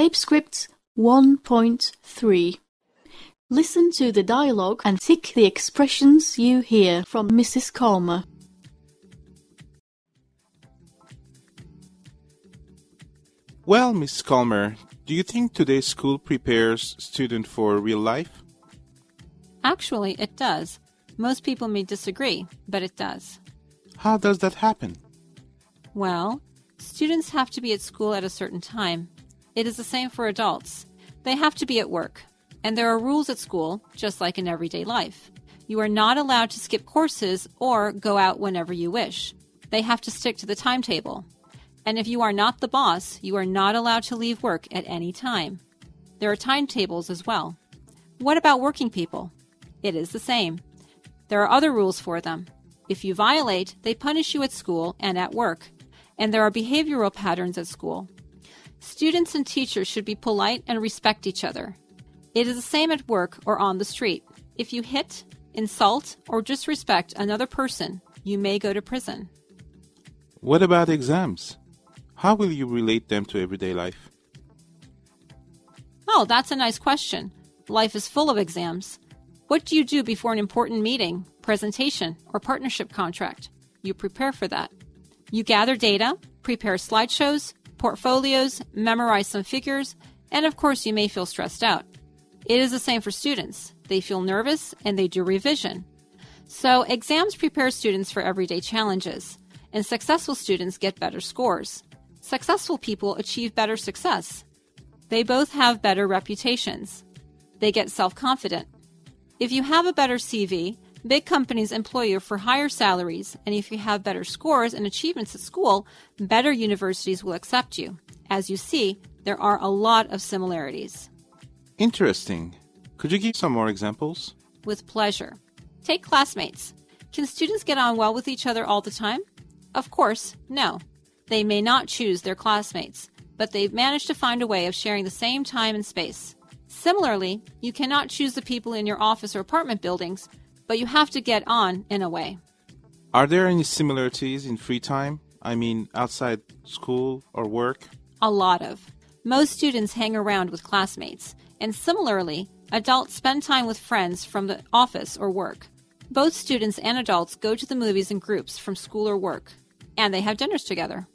Tapescript 1.3 Listen to the dialogue and tick the expressions you hear from Mrs. Calmer. Well, Miss Calmer, do you think today's school prepares students for real life? Actually, it does. Most people may disagree, but it does. How does that happen? Well, students have to be at school at a certain time. It is the same for adults. They have to be at work. And there are rules at school, just like in everyday life. You are not allowed to skip courses or go out whenever you wish. They have to stick to the timetable. And if you are not the boss, you are not allowed to leave work at any time. There are timetables as well. What about working people? It is the same. There are other rules for them. If you violate, they punish you at school and at work. And there are behavioral patterns at school. Students and teachers should be polite and respect each other. It is the same at work or on the street. If you hit, insult, or disrespect another person, you may go to prison. What about exams? How will you relate them to everyday life? Oh, that's a nice question. Life is full of exams. What do you do before an important meeting, presentation, or partnership contract? You prepare for that. You gather data, prepare slideshows, portfolios, memorize some figures, and of course, you may feel stressed out. It is the same for students. They feel nervous and they do revision. So, exams prepare students for everyday challenges, and successful students get better scores. Successful people achieve better success. They both have better reputations. They get self confident. If you have a better CV, big companies employ you for higher salaries, and if you have better scores and achievements at school, better universities will accept you. As you see, there are a lot of similarities. Interesting. Could you give some more examples? With pleasure. Take classmates. Can students get on well with each other all the time? Of course, no. They may not choose their classmates, but they've managed to find a way of sharing the same time and space. Similarly, you cannot choose the people in your office or apartment buildings, but you have to get on in a way. Are there any similarities in free time? I mean, outside school or work? A lot of. Most students hang around with classmates, and similarly, adults spend time with friends from the office or work. Both students and adults go to the movies in groups from school or work, and they have dinners together.